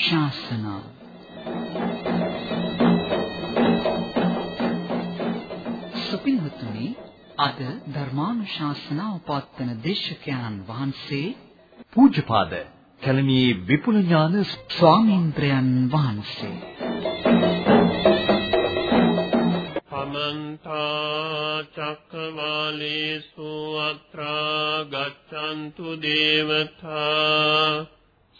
ධර්මානුශාසනා සුපින්වතුනි අද ධර්මානුශාසනාව පවත්වන දේශකයන්න් වහන්සේ පූජ්‍යපාද කැලණියේ විපුල ඥාන ස්වාමීන්ද්‍රයන් වහන්සේ. සමන්ත චක්කවාලේසු අත්‍රා ගච්ඡන්තු දේවතා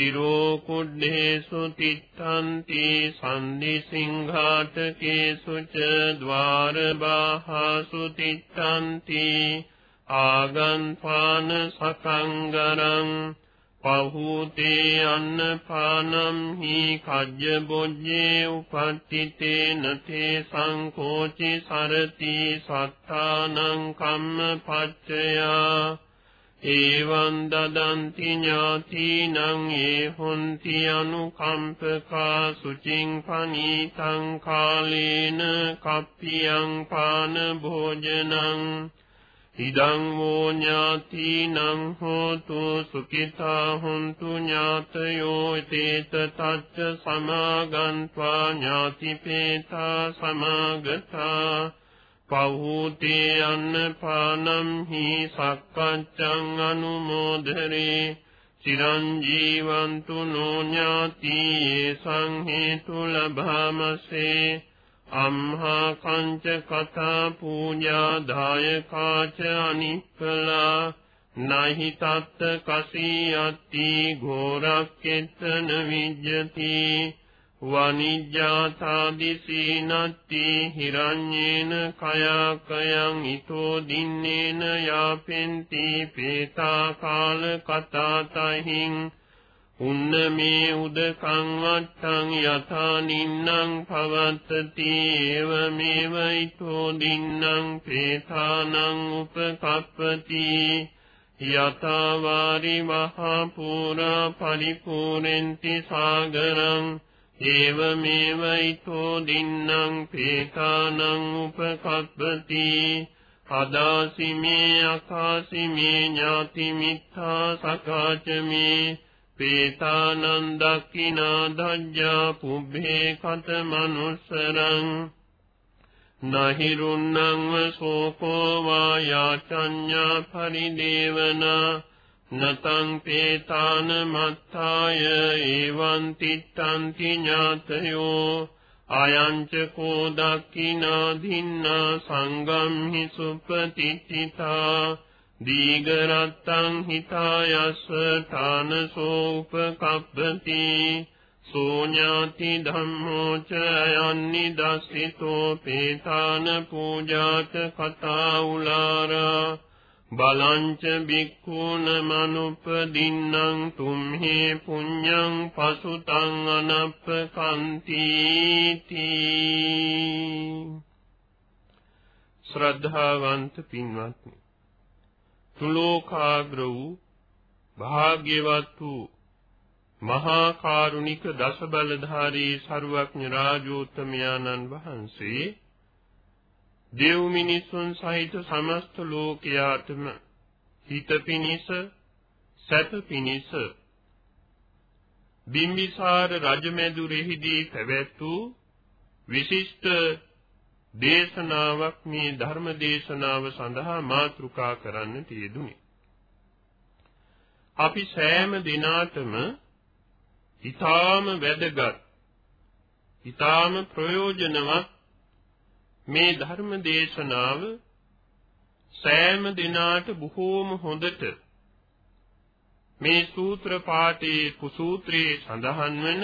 තිරෝ කුඩ්ඩේසු තිත්තන්ති සන්දි සිංහාටකේසු ච ద్వාර බාහසු තිත්තන්ති ආගන්පාන සකංගරං පහූතේ අන්නපානම් හි කජ්ජ බොජ්ජේ උපත්තිතේ නතේ සංකෝචි සරති සත්තානං කම්ම පච්චයා එවං දදන්ති ඥාතිනං ඒ හොන්ති අනුකම්පකා සුචින් පනීතං කාලේන කප්පියං පාන භෝජනං ඉදං වූ ඥාතිනං හෝතු සුඛිතා හුන්තු ඥාතයෝ තේත තච්ච සමාගන්්වා ඥාතිපේතා සමාගතා පහූතේ අන්නපානම් හි සක්කච්ඡං අනුමෝදරේ චිරංජීවන්තු නෝ ඥාති සංහේතු ලභාමසේ අම්හා කංච කතා පූජා දායකාච අනිප්පලා නහි තත්ත කසී අත්ති ඝෝරක්කෙත්තන විජ්ජති වනිජ්ජාතාදිසීනත්ති හිරඤ්ඤේන කයාකයන් ඊතෝ දින්නේන යාපෙන්ති පේතා කාල කතාතහින් උන්න මේ උදකං වට්ටං යථා නින්නං පවත්තති ඒව මේවයිතෝ දින්නං පේතානං උපකප්පති යථා වාරි මහා පුරා පරිපූර්ණන්ති සාගරං ඒව මේවයිතෝ දින්නං පේතානං උපකප්පති අදාසිමේ අකාසිමේ ඥාති මිත්තා සකාචමේ පේතානං දක්ඛිනා ධජ්ජා පුබ්බේ කත මනුස්සරං නහිරුන්නං සෝකෝ වා යාචඤ්ඤා පරිදේවනා නතං පේතාන මත්තාය එවං තිත්තන්ති ඥාතයෝ අයංච කෝ දක්ඛිනා ධින්නා සංගම් හි සුපතිත්ථිතා දීගරත්තං හිතායස්ස තානසෝ උපකප්පති සෝඤාති ධම්මෝ ච යන්නි දස්සිතෝ පේතාන පූජාත කතා උලාරා බලංච බික්ඛූන මනුපදින්නම් තුම්හි පුඤ්ඤං පසුතං අනප්පකන්ති තී ශ්‍රද්ධාවන්ත පින්වත්නි තුලෝකාග්‍ර වූ භාග්‍යවත් වූ මහා කරුණික දස බලධාරී සරුවක්ඥ රාජෝත්තමයාණන් වහන්සේ දෙව් මිනිසුන් සහිත සමස්ත ලෝකයාටම හිත පිනිස සැප පිනිස බිම්බිසාර රජමැදුරෙහිදී පැවැත් වූ විශිෂ්ට දේශනාවක් මේ ධර්ම දේශනාව සඳහා මාතෘකා කරන්න තියදුනි. අපි සෑම දිනාටම ඊටාම වැදගත් ඊටාම ප්‍රයෝජනවත් මේ ධර්ම දේශනාව සෑම දිනාට බොහෝම හොඳට මේ සූත්‍ර පාඨයේ කුසූත්‍රයේ සඳහන් වන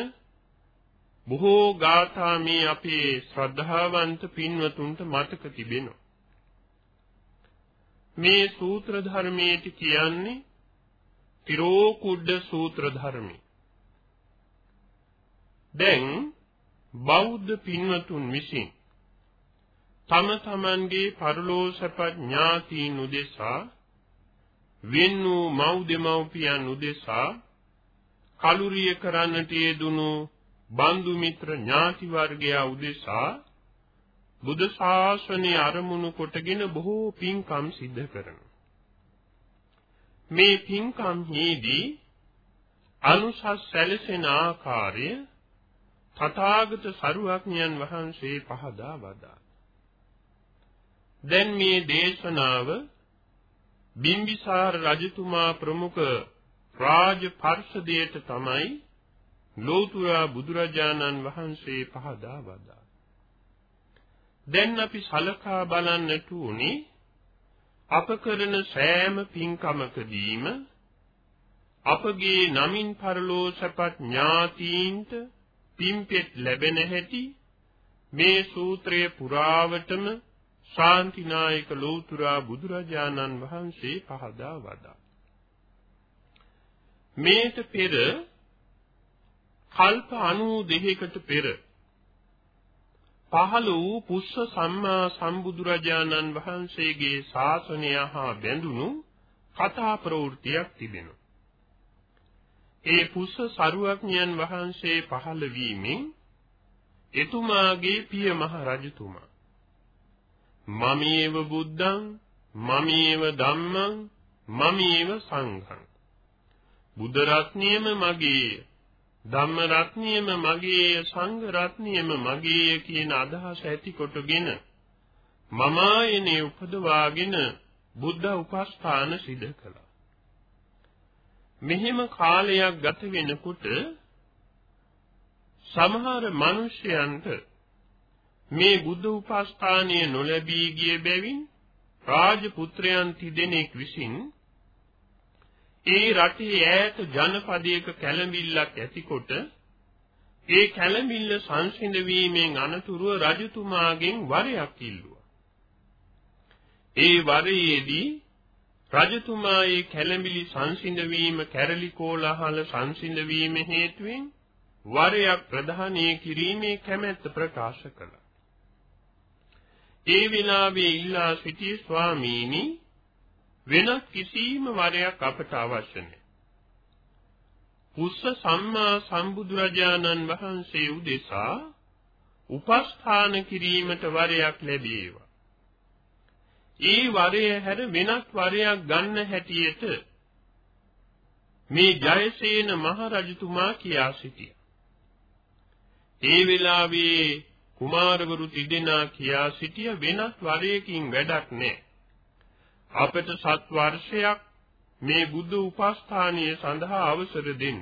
බොහෝ ගාථා මේ අපේ ශ්‍රද්ධාවන්ත පින්වතුන්ට මතක තිබෙනවා. මේ සූත්‍ර ධර්මයේ කියන්නේ තිරෝකුඩ සූත්‍ර ධර්මයි. දැන් බෞද්ධ පින්වතුන් විසින් තම තමන්ගේ පරලෝසප ඥාතීන් උදෙසා වෙන් වූ මව් දෙමව්පියන් උදෙසා කලුරිය කරන්නට යෙදුණු බන්දු මිත්‍ර ඥාති වර්ගයා උදෙසා බුදු ශාසනය අරමුණු කොටගෙන බොහෝ පින්කම් සිද්ධ කරනවා. මේ පින්කම් හේදී අනුසස් සැලසෙන ආකාරය තථාගත සරුවක්ඥයන් වහන්සේ පහදා වදා. දැන් මේ දේශනාව බිම්බිසාර රජතුමා ප්‍රමුඛ රාජ පර්ෂදයට තමයි ලෝතුරා බුදුරජාණන් වහන්සේ පහදා වදා. දැන් අපි සලකා බලන්නට උනේ අප කරන සෑම පින්කමකදීම අපගේ නමින් පරලෝසපත් ඥාතීන්ට පින්පෙත් ලැබෙන හැටි මේ සූත්‍රයේ පුරාවටම ශාන්තිනායක ලෝතුරා බුදුරජාණන් වහන්සේ පහදා වදා. මේට පෙර කල්ප 92කට පෙර පහළ වූ පුස්ස සම්මා සම්බුදුරජාණන් වහන්සේගේ ශාසනය හා බැඳුණු කතා ප්‍රවෘත්තියක් තිබෙනවා. ඒ පුස්ස සරුවඥයන් වහන්සේ පහළ වීමෙන් එතුමාගේ පිය මහ රජතුමා මමේව බුද්ධං මමේව ධම්මං මමේව සංඝං බුද්ධ රත්නියම මගේ ධම්ම රත්නියම මගේ සංඝ රත්නියම මගේ කියන අදහස ඇති කොටගෙන මම ආයනේ උපදවාගෙන බුද්ධ උපස්ථාන සිදු කළා. මෙහිම කාලයක් ගත වෙනකොට සමහර මිනිසයන්ට මේ බුද්ධ උපස්ථානීය නොලැබී ගිය බැවින් රාජපුත්‍රයන් තිදෙනෙක් විසින් ඒ රටේ ඈත ජනපදයක කැළඹිල්ලක් ඇතිකොට ඒ කැළඹිල්ල සංසිඳ වීමෙන් අනතුරුව රජතුමාගෙන් වරයක් ඉල්ලුවා. ඒ වරයේදී රජතුමා ඒ කැළඹිලි සංසිඳ වීම කැරලි කෝලහල සංසිඳ වීම හේතුවෙන් වරයක් ප්‍රදානය කිරීමේ කැමැත්ත ප්‍රකාශ කළා. ඒ විලාවේ ඉල්ලා සිටි ස්වාමීනි වෙනත් කිසිම වරයක් අපට අවශ්‍ය නැහැ. පුස්ස සම්මා සම්බුදුරජාණන් වහන්සේ උදෙසා උපස්ථාන කිරීමට වරයක් ලැබේවා. ඒ වරය හැර වෙනත් වරයක් ගන්න හැටියට මේ ජයසේන මහ රජතුමා කියා සිටියා. ඒ වෙලාවේ කුමාරවරු තිදෙනා කියා සිටිය වෙනත් වරයකින් වැඩක් නැහැ. අපට සත් වර්ෂයක් මේ බුදු උපස්ථානීය සඳහා අවසර දෙන්න.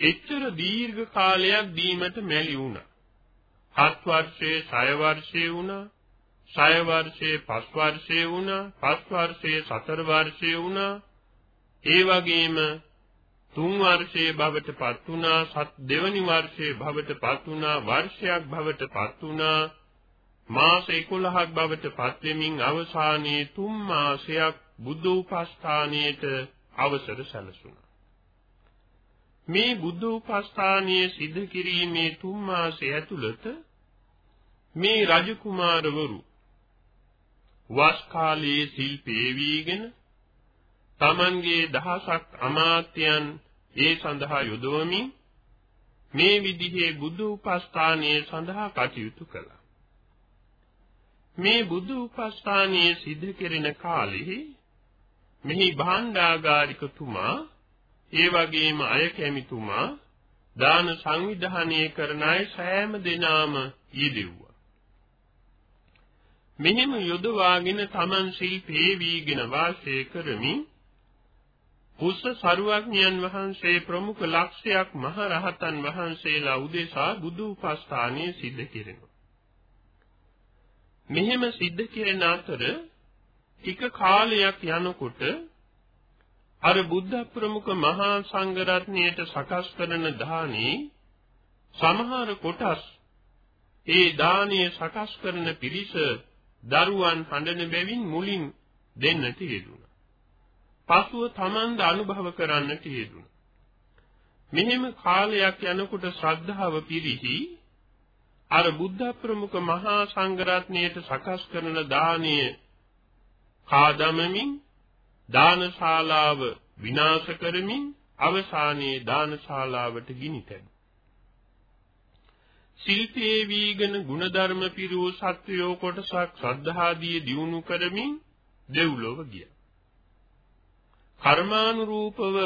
එච්චර දීර්ඝ කාලයක් දීමට මැලි වුණා. හත් වර්ෂයේ, සය වර්ෂයේ වුණා. සය වර්ෂයේ පස් වර්ෂයේ වුණා. පස් වර්ෂයේ සතර වර්ෂයේ වුණා. ඒ වගේම තුන් වර්ෂයේ භවට පත් වුණා. සත් දෙවනි වර්ෂයේ භවට පත් වුණා. වර්ෂයක් භවට පත් වුණා. මාස 11ක් බවට පත් වෙමින් අවසානයේ තුන් මාසයක් බුද්ධ උපස්ථානයේට අවසර සැලසුණා. මේ බුද්ධ උපස්ථානයේ සිද්ධ කිරීමේ තුන් මාසය ඇතුළත මේ රජකුමාරවරු වස් කාලයේ සිල්පේ වීගෙන තමන්ගේ දහසක් අමාත්‍යයන් ඒ සඳහා යොදවමින් මේ විදිහේ බුදු උපස්ථානයේ සඳහා කටයුතු කළා. මේ බුදු උපස්ථානයේ සිදු කෙරෙන කාලෙහි මෙහි භාණ්ඩාගාරිකතුමා ඒ වගේම අය කැමිතුමා දාන සංවිධානය කරන අය සෑම දිනාම යෙදෙව්වා. මෙහිම යොදවාගෙන තමන් ශිල්පේ වීගෙන වාසය කරමින් පුස්ස සරුවඥයන් වහන්සේ ප්‍රමුඛ ලක්ෂයක් මහ රහතන් වහන්සේලා උදෙසා බුදු උපස්ථානයේ සිද්ධ කෙරෙනවා. මෙහෙම සිද්ධ කෙරෙන අතර ටික කාලයක් යනකොට අර බුද්ධ ප්‍රමුඛ මහා සංඝ රත්නයට සකස් කරන දානේ සමහර කොටස් ඒ දානීය සකස් කරන පිරිස දරුවන් හඬන බැවින් මුලින් දෙන්නට යෙදුණා. පසුව Tamand අනුභව කරන්නට යෙදුණා. මෙහෙම කාලයක් යනකොට ශ්‍රද්ධාව පිරිහි අර බුද්ධ ප්‍රමුඛ මහා සංඝරත්නයට සකස් කරන දානීය කාදමමින් දානශාලාව විනාශ කරමින් අවසානයේ දානශාලාවට ගිනි තැබුවා. ශිල්පයේ වීගෙන ಗುಣධර්ම පිරූ සත්වයෝ කොටසක් ශ්‍රද්ධාදී දියුණු කරමින් දෙව්ලොව ගියා. කර්මානුරූපව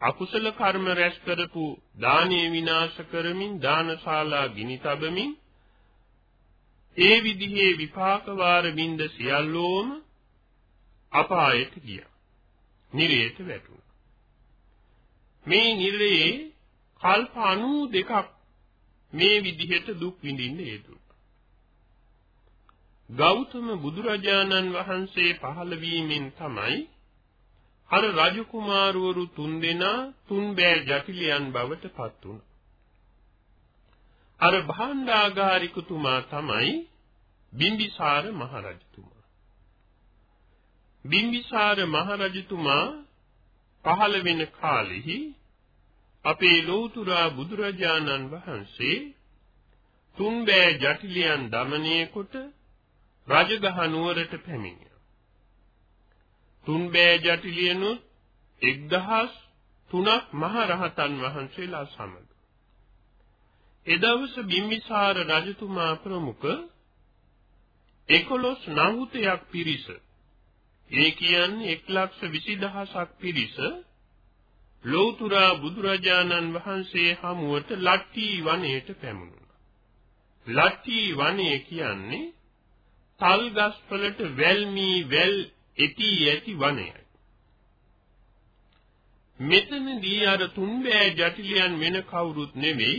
අකුසල කර්ම රැස් කරපු දානීය විනාශ කරමින් දානශාලා ගිනි තබමින් ඒ විදිහේ විපාක වාර බින්ද සියල්ලෝම අපායට ගියා. නිරයට වැටුණා. මේ නිරයේ කල්ප 92ක් මේ විදිහට දුක් විඳින්න යෙදුණා. ගෞතම බුදුරජාණන් වහන්සේ පහළ වීමෙන් තමයි අර රජ කුමාරවරු තුන් දෙනා තුන් බෑ ජටිලයන් බවට පත් වුණා. අර භාණ්ඩාගාරිකතුමා තමයි බිම්බිසාර මහරජතුමා. බිම්බිසාර මහරජතුමා පහළ වෙන කාලෙහි අපේ ලෝතුරා බුදුරජාණන් වහන්සේ තුන් බෑ ජටිලයන් দমনය කොට රජගහ නුවරට පැමිණි. පැමිණියා. තුන්බෑ ජටිලියනුත් 1003ක් මහ රහතන් වහන්සේලා සමග. එදවස බිම්බිසාර රජතුමා ප්‍රමුඛ 11 නහුතයක් පිරිස ඒ කියන්නේ 120000ක් පිරිස ලෞතුරා බුදුරජාණන් වහන්සේ හමුවට ලට්ටි වනයේට පැමුණුණා. ලට්ටි වනය කියන්නේ තල් ගස් වලට වැල්මී වැල් එති ඇති වනයයි. මෙතනදී අර තුන්බෑ ජටිලයන් වෙන කවුරුත් නෙවෙයි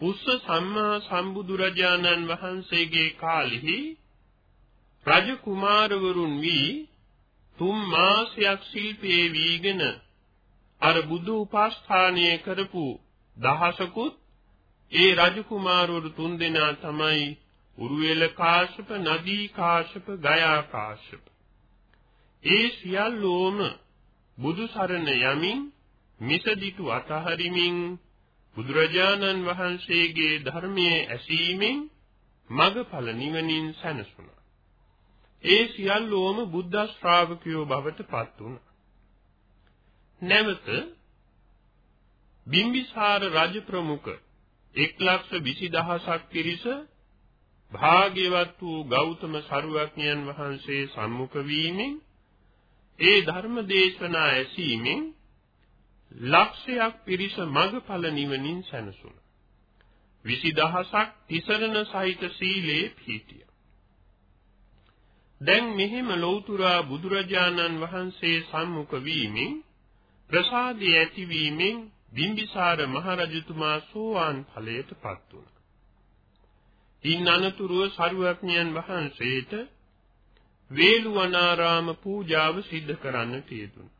පුස්ස සම්මා සම්බුදුරජාණන් වහන්සේගේ කාලෙහි රජ කුමාරවරුන් වී තුන් මාසයක් ශිල්පයේ වීගෙන අර බුදු උපස්ථානය කරපු දහසකුත් ඒ රජ කුමාරවරු තුන්දෙනා තමයි උරුවෙල කාශ්‍යප නදී කාශ්‍යප ගයා කාශ්‍යප ඒ සියල්ලෝම බුදු සරණ යමින් මිසදිතු අතහරිමින් බුදුරජාණන් වහන්සේගේ ධර්මයේ ඇසීමෙන් මගඵල නිවනින් සැනසුණා. ඒ සියල්ලෝම බුද්ධ ශ්‍රාවකයෝ බවට පත් වුණා. නැවත බිම්බිසාර රජ ප්‍රමුඛ 120000ක් පිරිස භාග්‍යවත් වූ ගෞතම සරුවක්ඥයන් වහන්සේ සම්මුඛ වීමෙන් ඒ ධර්ම දේශනා ඇසීමෙන් ලක්ෂයක් පිරිස මගඵල නිවනින් සැනසුණා. 20000ක් තිසරණ සහිත සීලේ පිහිටිය. දැන් මෙහෙම ලෞතුරා බුදුරජාණන් වහන්සේ සම්මුඛ වීමෙන් ප්‍රසාදයේ ඇතිවීමෙන් බිම්බිසාර මහරජතුමා සෝවාන් ඵලයටපත් වුණා. ඉන් අනතුරුව සරුවඥයන් වහන්සේට වේළුවනාරාම පූජාව සිද්ධ කරන්නට යෙදුණා.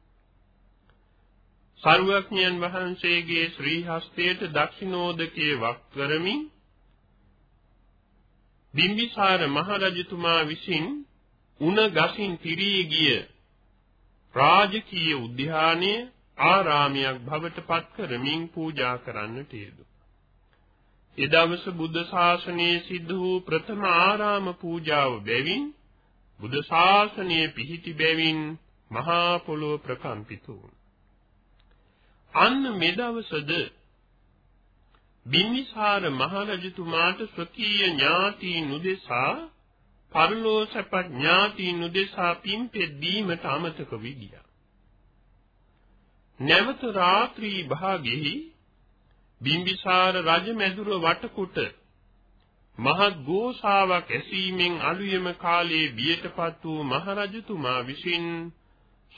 සර්වඥයන් වහන්සේගේ ශ්‍රී හස්තයට දක්ෂිනෝදකයේ වක් කරමින් බිම්බිසාර මහරජතුමා විසින් උණ ගසින් පිරී ගිය රාජකීය උද්‍යානයේ ආරාමයක් බවට පත් කරමින් පූජා කරන්නට යෙදුණා. එදවස බුද්ධ ශාසනයේ සිද්ධ වූ ප්‍රථම ආරාම පූජාව බැවින් බුද්ධ ශාසනය පිහිටි බැවින් මහා පොළොව ප්‍රකම්පිත වුණා. අන්න මෙදවසද බිම්බිසාර මහරජතුමාට ස්වකීය ඥාති නුදෙසා පරලෝසප ඥාති නුදෙසා පින්පෙත් දීමට අමතක විදියා. නැවත රාත්‍රී භාගෙහි බිම්බිසාර රජ මැදුර වටකුට මහත් ගෝසාවක් ඇසීමෙන් අලුයම කාලයේ බියටපත් වූ මහරජතුමා විසින්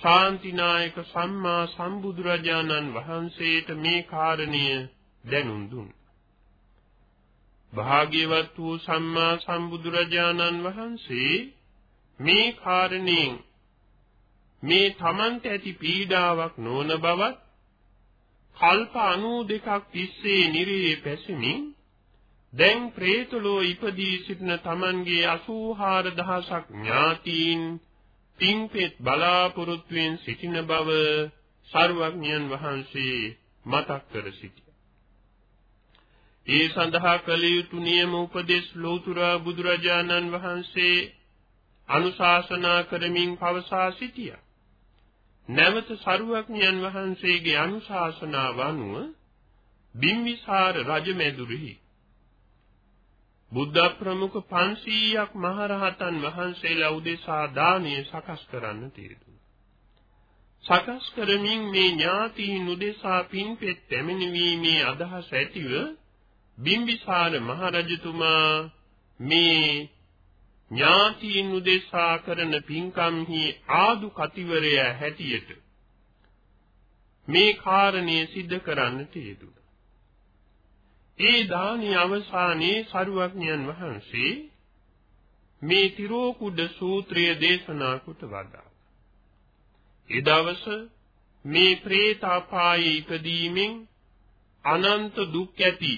ශාන්තිනායක සම්මා සම්බුදුරජාණන් වහන්සේට මේ කාරණය දැනුම් දුන්නා. භාග්‍යවත් වූ සම්මා සම්බුදුරජාණන් වහන්සේ මේ කාරණයෙන් මේ තමන්ට ඇති පීඩාවක් නොවන බවත් කල්ප 92ක් තිස්සේ නිරේ පැසෙමින් දැන් പ്രേතලෝ ඉපදී සිටින තමන්ගේ 84000ක් ඥාතීන් පින්පෙත් බලාපොරොත්තුෙන් සිටින බව සර්වඥයන් වහන්සේ මතක් කර සිටියා. ඒ සඳහා කළ යුතු නියම උපදේශ ලෝතුරා බුදුරජාණන් වහන්සේ අනුශාසනා කරමින් පවසා සිටියා. නැවත සරුවඥයන් වහන්සේගේ අනුශාසනාව අනුව බිම්බිසාර රජමැදුරෙහි බුද්ධ ප්‍රමුඛ 500ක් මහරහතන් වහන්සේලා උදෙසා දානීය සකස් කරන්න තියදුනා. සකස් කරමින් මේ ඥාතීන් උදෙසා පින්පෙත් පැමිණීමේ අදහස ඇතිව බිම්බිසාර මහරජතුමා මේ ඥාතීන් උදෙසා කරන පින්කම්හි ආදු කතිවරය හැටියට මේ කාරණය සිද්ධ කරන්න තියදුනා. ඒ දානි අවසානයේ සරුවඥයන් වහන්සේ මේ තිරෝකුඩ සූත්‍රය දේශනා කොට වදා. ඒ දවස මේ പ്രേත අපායේ ඉපදීමෙන් අනන්ත දුක් ඇති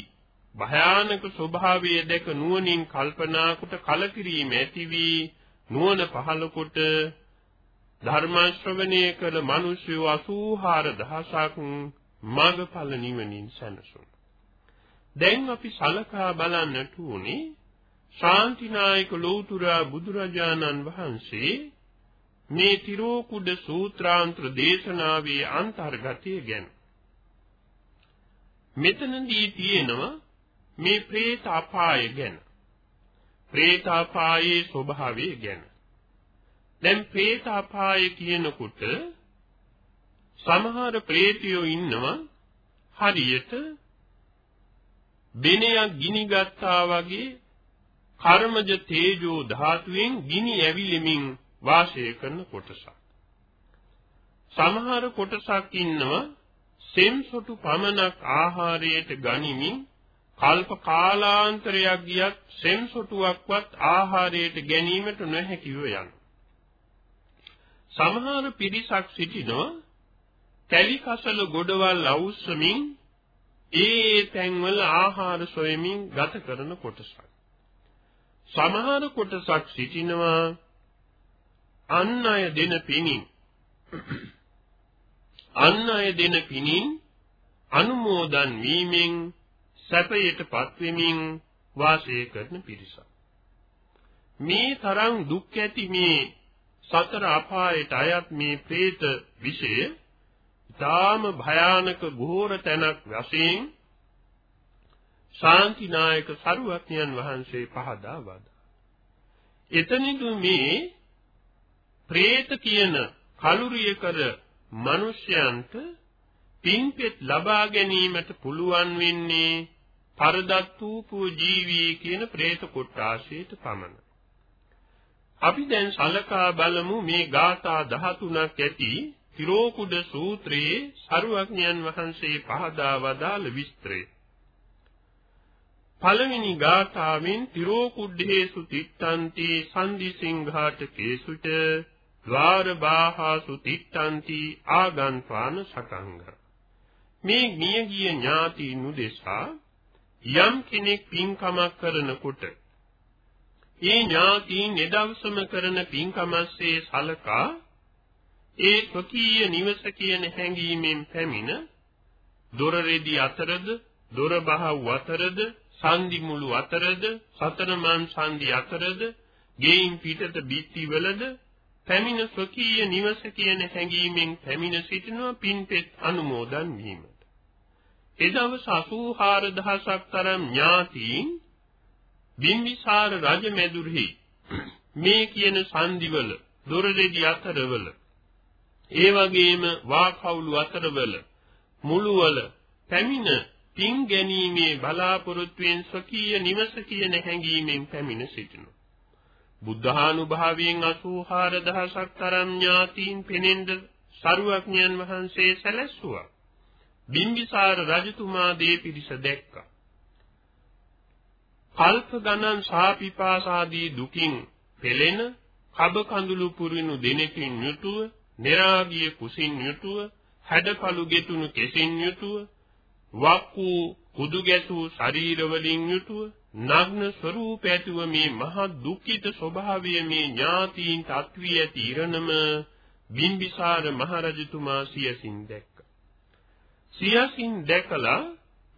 භයානක ස්වභාවය දැක නුවණින් කල්පනා කොට කලකිරීම ඇති වී නුවණ පහළ කොට ධර්ම ශ්‍රවණය කළ මිනිසු 84000ක් මඟඵල නිවනින් සැනසුණා. දැන් අපි සලකා බලන්නට උනේ ශාන්තිනායක ලෝතුරා බුදුරජාණන් වහන්සේ මේ තිරෝකුඩ සූත්‍රාන්තර දේශනාවේ අන්තර්ගතය ගැන. මෙතනදී තියෙනවා මේ പ്രേත අපාය ගැන. പ്രേත අපායේ ස්වභාවය ගැන. දැන් പ്രേත අපාය කියනකොට සමහර പ്രേතයෝ ඉන්නවා හරියට බෙනයක් ගිනි ගත්තා වගේ කර්මජ තේජෝ ධාතුවෙන් ගිනි ඇවිලෙමින් වාසය කරන කොටසක්. සමහර කොටසක් ඉන්නවා සෙම්සොටු පමණක් ආහාරයට ගනිමින් කල්ප කාලාන්තරයක් ගියත් සෙම්සොටුවක්වත් ආහාරයට ගැනීමට නොහැකිව යන. සමහර පිරිසක් සිටිනවා තැලි කසල ගොඩවල් අවුස්සමින් ඒ තැන්වල ආහාර සොයමින් ගත කරන කොටසක්. සමහර කොටසක් සිටිනවා අන් අය දෙන පිණින් අන් අය දෙන පිණින් අනුමෝදන් වීමෙන් සැපයටපත් වෙමින් වාසය කරන පිරිසක්. මේ තරම් දුක් ඇති මේ සතර අපායට අයත් මේ പ്രേත විශේෂ ඊටාම භයානක ගෝර තැනක් වශයෙන් ශාන්තිනායක සරුවත්යන් වහන්සේ පහදා වදා. එතනිදු මේ പ്രേත කියන කලුරිය කර මිනිසයන්ට පින්පෙත් ලබා ගැනීමට පුළුවන් වෙන්නේ පරදත් වූ ජීවී කියන പ്രേත කොටාශයට පමණ. අපි දැන් සලකා බලමු මේ ගාථා 13ක් ඇති තිරෝකුඩ සූත්‍රයේ සරුවඥයන් වහන්සේ පහදා වදාළ විස්තරය. පළවෙනි ගාථාවෙන් තිරෝකුඩ්ඩේසු තිත්තන්ති සන්දිසිංඝාටකේසුච ద్వාර බාහාසු තිත්තන්ති ආගන්පාන සකංග මේ නියගිය ඥාති නුදෙසා යම් කෙනෙක් පින්කමක් කරනකොට ඒ ඥාතීන් එදවසම කරන පින්කමස්සේ සලකා ඒ ස්වකීය නිවස කියන හැඟීමෙන් පැමිණ දොර රෙදි අතරද දොර බහව් අතරද සන්දි මුළු අතරද සතරමන් සන්දි අතරද ගෙයින් පිටත බිත්තිවලද පැමිණ ස්වකීය නිවස කියන හැඟීමෙන් පැමිණ සිටිනවා පින්පෙත් අනුමෝදන් වීමට. එදවස 84000ක් තරම් ඥාතීන් බිම්බිසාර රජ මැදුරෙහි මේ කියන සන්දිවල දොර රෙදි අතරවල ඒ වගේම වාකවුළු අතරවල මුළුවල පැමිණ පින් ගැනීමේ බලාපොරොත්තුවෙන් ස්වකීය නිවස කියන හැඟීමෙන් පැමිණ සිටිනවා. බුද්ධානුභාවයෙන් 84000ක් තරම් ඥාතීන් පෙනෙන්ද සරුවඥයන් වහන්සේ සැලැස්සුවා. බිම්බිසාර රජතුමා දේ පිරිස දැක්කා. කල්ප ගණන් සාපිපාසාදී දුකින් පෙළෙන කබ කඳුළු පුරිනු දෙනකින් යුතුව, මෙරාගිය කුසින් යුතුව හැඩපළු ගෙතුණු කෙසින් යුතුව වක්කු කුදු ගැසූ ශරීර වලින් යුතුව නග්න ස්වરૂප ඇතුව මේ මහ දුක්ඛිත ස්වභාවය මේ ඥාතීන් තත්වී ඇති ඉරණම බිම්බිසාර මහරජතුමා සියසින් දැක්කා. සියසින් දැකලා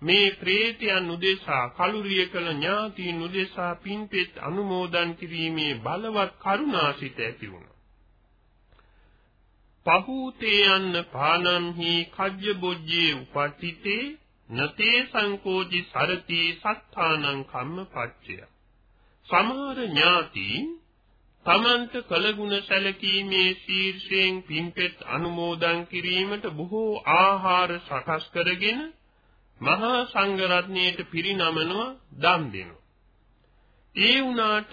මේ ප්‍රේතයන් උදෙසා කලුරිය කළ ඥාතීන් උදෙසා පින්පෙත් අනුමෝදන් කිරීමේ බලවත් කරුණාසිත ඇති වුණා. පහූතේ යන්න පානම්හි කජ්ජ බොජ්ජේ උපට්ඨිතේ නතේ සංකෝචි සරති සත්තානං කම්මපච්චය සමහර ඥාතීන් තමන්ට කළගුණ සැලකීමේ ශීර්ෂයෙන් පින්පෙත් අනුමෝදන් කිරීමට බොහෝ ආහාර සකස් කරගෙන මහා සංඝරත්නයට පිරිනමනවා දන් දෙනවා. ඒ වුණාට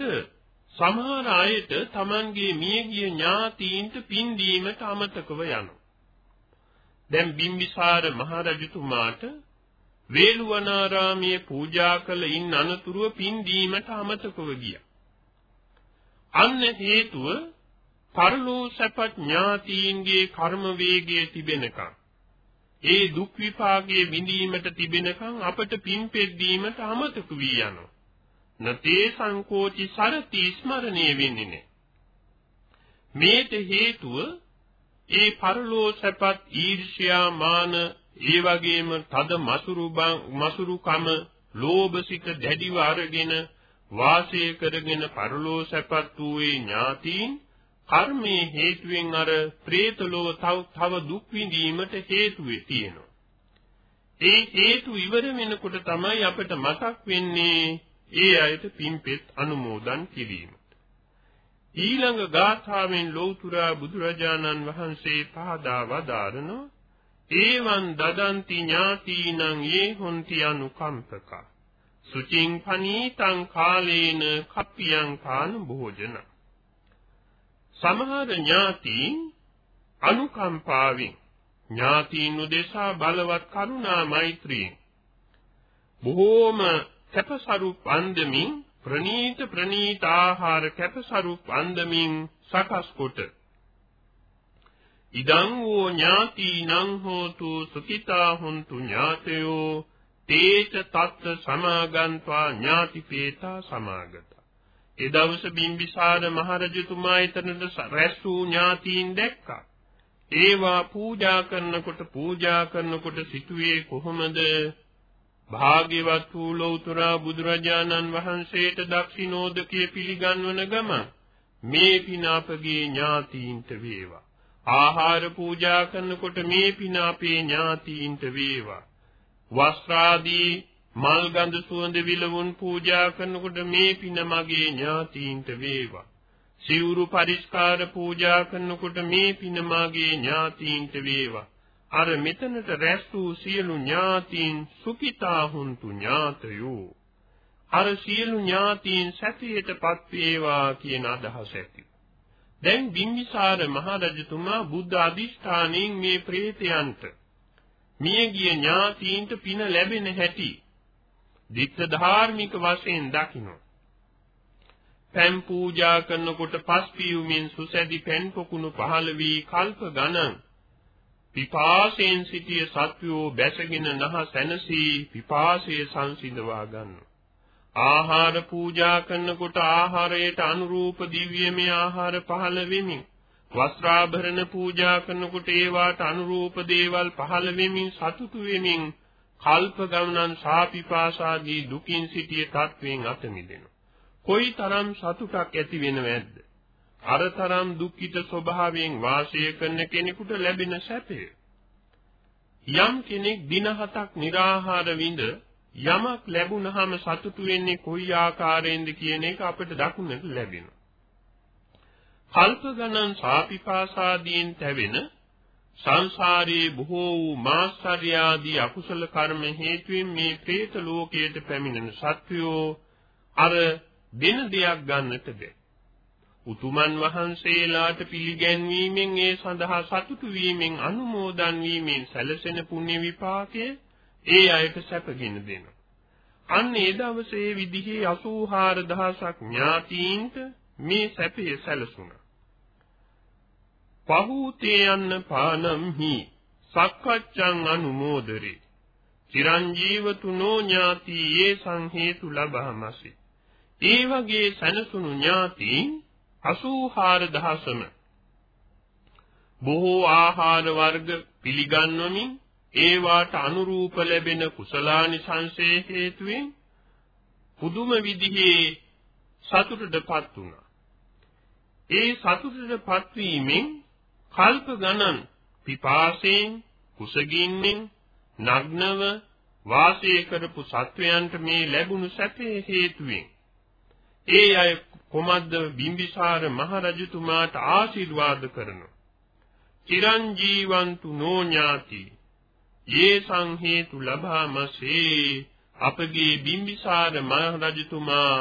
සමහර අයට Tamanගේ මියගිය ඥාතීන්ට පින් දීමට අමතකව යනවා. දැන් බිම්බිසාර මහරජතුමාට වේළුවනාරාමයේ පූජා කළ ඉන් අනතුරුව පින් දීමට අමතකව ගියා. අන්න හේතුව පරලෝ සැප ඥාතීන්ගේ කර්ම වේගයේ තිබෙනකම් ඒ දුක් විපාකයේ විඳීමට තිබෙනකන් අපට පින් පෙද්දීමට අමතක වී යනවා. නතේ සංකෝචි සරති ස්මරණය වෙන්නේ නැහැ. මේට හේතුව ඒ පරලෝ සැපත් ඊර්ෂ්‍යා මාන ඒ වගේම තද මසුරු මසුරුකම ලෝභසිත දැඩිව අරගෙන වාසය කරගෙන පරලෝ සැපත් වූ ඥාතීන් කර්මයේ හේතුවෙන් අර പ്രേතලෝ තව තව දුක් විඳීමට හේතු වෙතිනවා. ඒ හේතු ඉවර වෙනකොට තමයි අපිට මතක් වෙන්නේ ඒ අයට පින්පෙත් අනුමෝදන් කිරීමට. ඊළඟ ගාථාවෙන් ලෞතුරා බුදුරජාණන් වහන්සේ පහදා වදාරනවා ඒවං දදන්ති ඥාතිනං යේ හොන්ති අනුකම්පක සුචින් පනීතං කාලේන කප්පියං කාන භෝජනං සමහර ඥාතීන් අනුකම්පාවෙන් ඥාතීන් උදෙසා බලවත් කරුණා මෛත්‍රියෙන් බොහෝම කැපසරු පන්දමින් ප්‍රනීත ප්‍රනීත ආහාර කැපසරු පන්දමින් සකස් කොට ඉදං වූ ඥාතිනං හෝතු සුඛිතා හුන්තු ඥාතයෝ තේච තත්ත සමාගන්त्वा ඥාතිපේතා සමාගත ඒ දවස බිම්බිසාර මහරජතුමා එතනට රැස් වූ ඥාතීන් දැක්කා. ඒවා පූජා කරනකොට පූජා කරනකොට සිටුවේ කොහොමද? භාග්‍යවත් වූ ලෞතර බුදුරජාණන් වහන්සේට දක්ෂිනෝදකයේ පිළිගන්වන ගම මේ පින අපගේ ඥාතීන්ට වේවා. ආහාර පූජා කරනකොට මේ පින අපේ ඥාතීන්ට වේවා. වස්ත්‍රාදී මල් ගඳ සුවඳ විලවුන් පූජා කරනකොට මේ පින මගේ ඥාතීන්ට වේවා. සිවුරු පරිස්කාර පූජා කරනකොට මේ පින මගේ ඥාතීන්ට වේවා. අර මෙතනට රැස් වූ සියලු ඥාතීන් සුඛිතා හුන්තු ඥාතයෝ. අර සියලු ඥාතීන් සැපයටපත් වේවා කියන අදහස ඇති. දැන් බිම්බිසාර මහරජතුමා බුද්ධ අධිෂ්ඨානයෙන් මේ ප්‍රේතයන්ට මියගිය ඥාතීන්ට පින ලැබෙන හැටි දිත්ත ධාර්මික වශයෙන් දකින්න. පෑන් පූජා කරනකොට පස් පියුමින් සුසැදි පෑන් පොකුණු පහළ වී කල්ප ගණන් පිපාසයෙන් සිටිය සත්වෝ බැසගෙන නහ සැනසී පිපාසය සංසිඳවා ගන්නවා. ආහාර පූජා කරනකොට ආහාරයට අනුරූප දිව්‍යමය ආහාර පහළ වෙමින් වස්ත්‍රාභරණ පූජා කරනකොට ඒවාට අනුරූප දේවල් පහළ වෙමින් සතුටු වෙමින් කල්ප ගණනන් සාපිපාසාදී දුකින් සිටිය තත්වයෙන් අත මිදෙනවා. කොයිතරම් සතුටක් ඇති වෙනවද? අරතරම් දුක්ඛිත ස්වභාවයෙන් වාසය කරන කෙනෙකුට ලැබෙන සැපය. යම් කෙනෙක් දින හතක් निराහාර විඳ යමක් ලැබුණාම සතුටු වෙන්නේ කොයි ආකාරයෙන්ද කියන එක අපිට දකින්නට ලැබෙනවා. කල්ප ගණන් සාපිපාසාදීන් තැවෙන සංසාරයේ බොහෝ වූ මාස්සර්යාදී අකුසල කර්ම හේතුවෙන් මේ പ്രേත ලෝකයට පැමිණෙන සත්වයෝ අර දින දෙයක් ගන්නට බැහැ. උතුමන් වහන්සේලාට පිළිගැන්වීමෙන් ඒ සඳහා සතුටු වීමෙන් අනුමෝදන් වීමෙන් සැලසෙන පුණ්‍ය විපාකය ඒ අයට සැපගෙන දෙනවා. අන්න ඒ දවසේ විදිහේ 84000ක් ඥාතීන්ට මේ සැපය සැලසුණා. පහූතේ යන්න පානම්හි සක්කච්ඡං අනුමෝදරේ චිරංජීවතුනෝ ඥාති ඒ සංහේතු ලබහමසි. ඒ වගේ සනසුණු ඥාතීන් 84000ම බොහෝ ආහාර වර්ග පිළිගන්වමින් ඒවාට අනුරූප ලැබෙන කුසලානිසංසයේ හේතුවෙන් පුදුම විදිහේ සතුටටපත් වුණා. ඒ සතුටටපත් වීමෙන් කල්ප ගණන් පිපාසයෙන් කුසගින්නෙන් නග්නව වාසය කරපු සත්වයන්ට මේ ලැබුණු සැපේ හේතුවෙන් ඒ අය කොමද්ද බිම්බිසාර මහරජතුමාට ආශිර්වාද කරනවා. චිරංජීවන්තු නෝඥාති යේ සංහේතු ලබාමසේ අපගේ බිම්බිසාර මහරජතුමා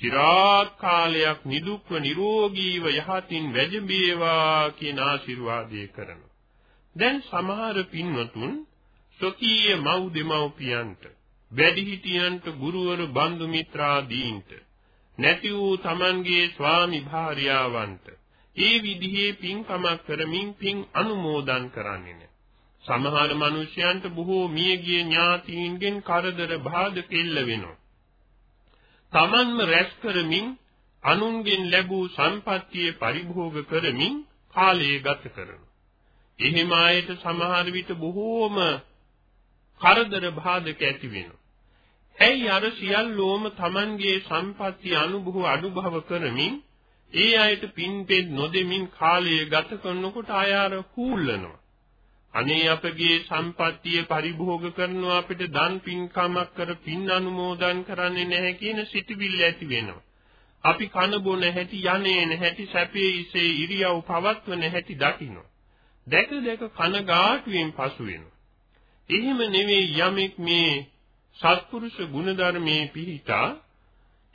চিරාත් කාලයක් නිදුක්ව නිරෝගීව යහතින් වැජඹේවා කියන ආශිර්වාදය කරනවා. දැන් සමහර පින්වතුන් ස්වකීය මව් දෙමව්පියන්ට වැඩිහිටියන්ට ගුරුවරු බන්දු මිත්‍රාදීන්ට නැති වූ Tamanගේ ස්වාමි භාර්යාවන්ට ඒ විදිහේ පින්කමක් කරමින් පින් අනුමෝදන් කරන්නේ නැහැ. සමහර මිනිසයන්ට බොහෝ මියගිය ඥාතීන්ගෙන් කරදර බාධක එල්ල වෙනවා. Tamanම රැස් කරමින් අනුන්ගෙන් ලැබූ සම්පත්තිය පරිභෝග කරමින් කාලය ගත කරනවා. එහෙම අයට සමහර විට බොහෝම කරදර බාධක ඇති වෙනවා. ඇයි අර සියල්ලෝම Tamanගේ සම්පත්තිය අනුභව අනුභව කරමින් ඒ අයට පින්පෙත් නොදෙමින් කාලය ගත කරනකොට ආය අර හූල්ලනවා. අනේ අපගේ සම්පත්තිය පරිභෝග කරනවා අපිට දන් පින්කමක් කර පින් අනුමෝදන් කරන්නේ නැහැ කියන සිතුවිල්ල ඇති වෙනවා. අපි කන බොන හැටි යන්නේ නැහැටි සැපේ ඉසේ ඉරියව් පවත්වන හැටි දකිනවා. දැක දැක කනගාටුවෙන් පසු වෙනවා. එහෙම නෙවෙයි යමෙක් මේ සත්පුරුෂ ගුණධර්මයේ පිහිටා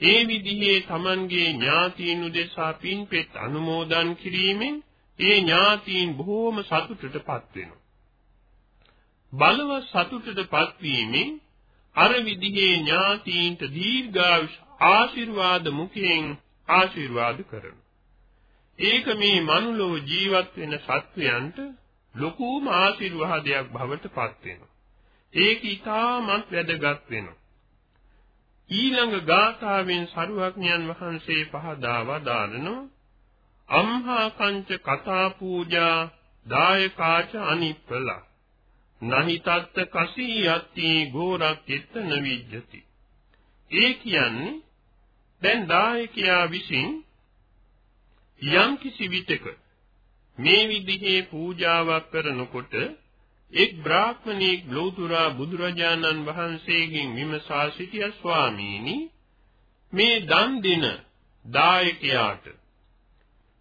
ඒ විදිහේ Tamanගේ ඥාතීන් උදෙසා පින්පෙත් අනුමෝදන් කිරීමෙන් ඒ ඥාතීන් බොහෝම සතුටටපත් වෙනවා. බලවත් සතුටටපත් වීමෙන් අර විදිහේ ඥාතීන්ට දීර්ඝායුෂ ආශිර්වාද මුඛයෙන් ආශිර්වාද කරනවා. ඒක මේ මනුලෝ ජීවත් වෙන සත්වයන්ට ලොකුම ආශිර්වාදයක් බවට පත් වෙනවා. ඒක ඊටමත් වැදගත් වෙනවා. ඊළඟ ගාථාවෙන් සරුවක්ඥන් වහන්සේ පහදා වදාරනවා අම්හා කංච කතා පූජා දායකාච අනිප්පලා. නහි තත්ත කසී යත්ති ගෝරක්කිට නවිජ්ජති ඒ කියන්නේ දැන් දායකයා විසින් යම් කිසි විටක මේ විදිහේ පූජාවක් කරනකොට එක් බ්‍රාහ්මණෙක් ලෞතුරා බුදුරජාණන් වහන්සේගෙන් විමසා සිටිය ස්වාමීනි මේ දන් දෙන දායකයාට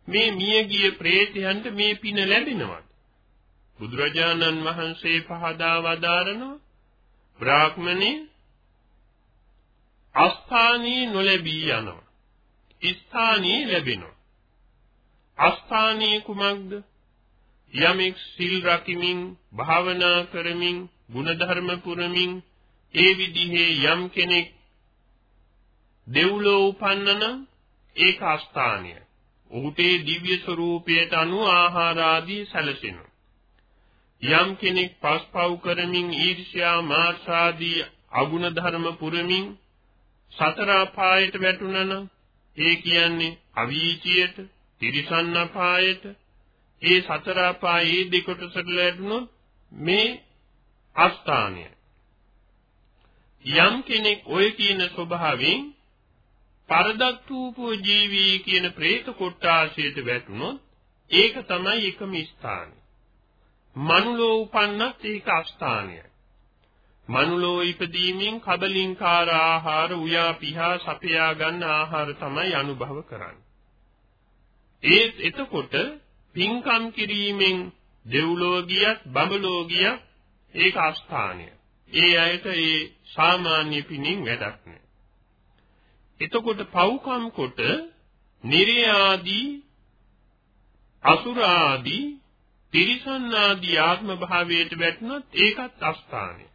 මේ මියගිය ප්‍රේතයන්ට මේ පින ලැබෙනවද? බුදුරජාණන් වහන්සේ පහදා වදාරනවා. බ්‍රාහ්මණේ අස්ථානී නොලැබී යනවා. ස්ථානී ලැබෙනවා. අස්ථානී කුමක්ද? යමෙක් සිල් රකිමින් භාවනා කරමින් ಗುಣධර්ම පුරමින් ඒ විදිහේ යම් කෙනෙක් දෙව්ලෝ උපන්නන ඒක ආස්ථානය. ඔහුට දිව්‍ය ස්වરૂපයට අනුව ආහාර ආදී සැලසෙනවා. යම් කෙනෙක් පස්පව් කරමින් ඊර්ෂ්‍යා මාර්ෂාදී අගුණ ධර්ම පුරමින් සතර අපායට වැටුණන ඒ කියන්නේ අවීචියට, තිරිසන් අපායට, ඒ සතර අපායේ දෙකොටසට ලැබුණොත් මේ අස්ථානය. යම් කෙනෙක් ඔය කියන ස්වභාවයෙන් පරදත්තූපෝ ජීවී කියන പ്രേත කොට්ටාශයට වැටුණොත් ඒක තමයි එකම ස්ථානය. මනුලෝ උපන්නත් ඒක අස්ථානයයි. මනුලෝ ඉපදීමෙන් කබලින්කාර ආහාර උයා පිහා සපයා ගන්න ආහාර තමයි අනුභව කරන්නේ. ඒත් එතකොට පින්කම් කිරීමෙන් දෙව්ලොව ගියත් බඹලොව ගියත් ඒක අස්ථානය. ඒ අයට ඒ සාමාන්‍ය පිනින් වැඩක් නෑ. එතකොට පව්කම් කොට නිර්යාදී අසුර ආදී තිරිසන් ආදී ආත්ම භාවයට වැටුණොත් ඒකත් අස්ථානය.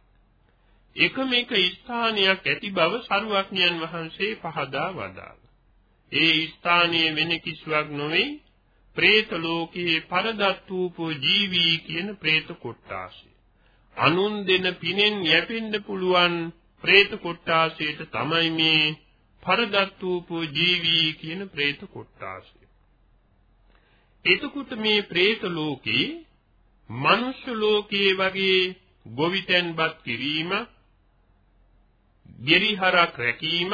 එකම එක ස්ථානයක් ඇති බව සරුවක්ඥයන් වහන්සේ පහදා වදාළා. ඒ ස්ථානයේ වෙන කිසිවක් නොවේ പ്രേත ලෝකයේ පරදත් වූ ජීවී කියන പ്രേත කොට්ටාසය. අනුන් දෙන පිනෙන් යැපෙන්න පුළුවන් പ്രേත කොට්ටාසයට තමයි මේ පරදත් වූ ජීවී කියන പ്രേත කොට්ටාසය. එතකොට මේ പ്രേත ලෝකේ මනුෂ්‍ය ලෝකයේ වගේ ගොවිතැන්පත් කිරීම, ගෙරිහරක් රැකීම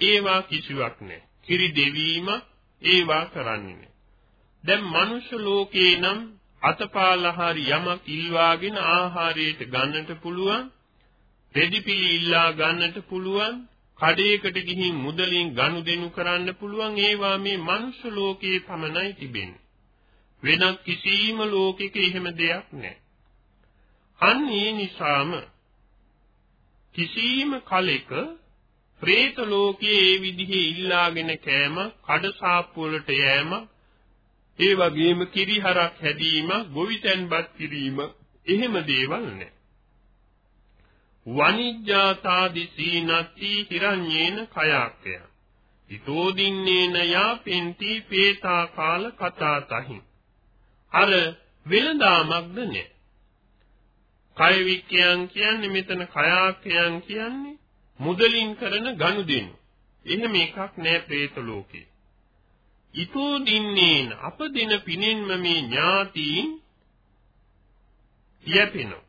ඒවා කිසිවක් නැහැ. කිරි දෙවීම ඒවා කරන්නේ දැන් මනුෂ්‍ය ලෝකේ නම් අතපාලා හරි යමක් ඉල්වාගෙන ආහාරයට ගන්නට පුළුවන් දෙදිපිලි ඉල්ලා ගන්නට පුළුවන් කඩේකට ගිහින් මුදලින් ගනුදෙනු කරන්න පුළුවන් ඒවා මේ මනුෂ්‍ය ලෝකයේ පමණයි තිබෙන්නේ. වෙනත් කිසිම ලෝකයක එහෙම දෙයක් නැහැ. අන්න ඒ නිසාම කිසිම කලෙක പ്രേත ලෝකයේ ඒ විදිහේ ඉල්ලාගෙන කෑම කඩසාප්පු වලට යෑම ඒ වගේම කිරිහරක් හැදීම, ගොවිතැන්පත් කිරීම එහෙම දේවල් නැහැ. වනිජ්ජාතාදි සීනති හිරඤ්ඤේන කයාක්කය. ඊතෝදින්නේන යාපෙන්ති පේතා කාල කතාතහි. අර වෙලඳාමක්ද නැහැ. කය වික්‍යයන් කියන්නේ මෙතන කයාක්කයන් කියන්නේ මුදලින් කරන ගනුදෙනු. එහෙම එකක් නෑ പ്രേත ලෝකේ. ඊතෝ දින්නේන අප දින පිනෙන්ම මේ ඥාතීන් යැපෙනවා.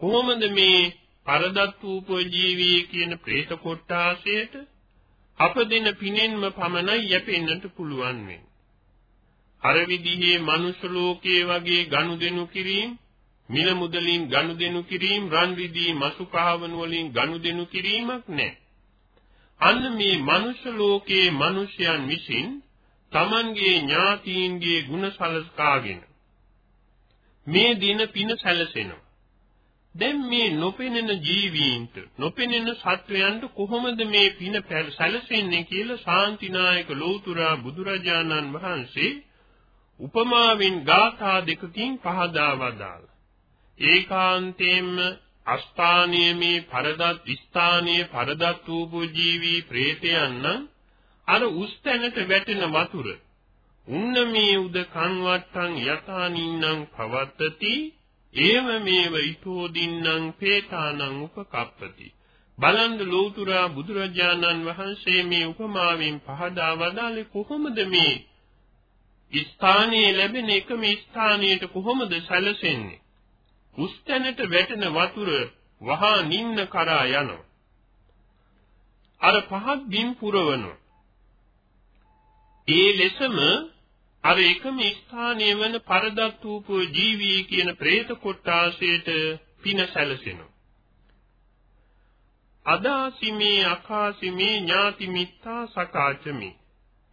කොහොමද මේ පරදත් උපජීවී කියන പ്രേත කොට්ටාසයට අප දින පිනෙන්ම පමණයි යැපෙන්නට පුළුවන් වෙන්නේ. අර විදිහේ මනුෂ්‍ය ලෝකයේ වගේ ගනුදෙනු කිරීම මිල මුදලින් ගනුදෙනු කිරීම රන් රිදී මසු කහවණු වලින් ගනුදෙනු කිරීමක් නැහැ. අන්න මේ මනුෂ්‍ය ලෝකයේ මිනිසයන් විසින් තමන්ගේ ඥාතීන්ගේ ගුණ සලස්කාගෙන මේ දින පින සැලසෙනවා. දැන් මේ නොපෙනෙන ජීවීන්ට නොපෙනෙන සත්වයන්ට කොහොමද මේ පින සැලසෙන්නේ කියලා ශාන්තිනායක ලෝතුරා බුදුරජාණන් වහන්සේ උපමාවෙන් ගාථා දෙකකින් පහදා වදාළා. ඒකාන්තයෙන්ම අස්ථානීය මේ පරදත් ස්ථානීය පරදත් වූ ජීවී ප්‍රේතයන් නම් අර උස් තැනට වැටෙන වතුර උන්නමේ උද කන්වත්තං යතානින්නම් පවත්තති ඒව මේව ඊතෝ දින්නම් පේතානං උපකප්පති. බලන්ද ලෝතුරා බුදුරජාණන් වහන්සේ මේ උපමාවෙන් පහදා වදාළේ කොහොමද මේ ස්ථානයේ ලැබෙන එකම ස්ථානයට කොහොමද සැලසෙන්නේ? උස්තැනට වැටෙන වතුර වහා නින්න කරා යනවා. අර පහත් බිම් පුරවනවා. ඒ ලෙසම අර එකම ස්ථානයේ වන පරදත් වූ ජීවී කියන പ്രേත කොට්ටාසයට පින සැලසෙනවා. අදාසිමේ අකාසිමේ ඥාති මිත්තා සකාචමි.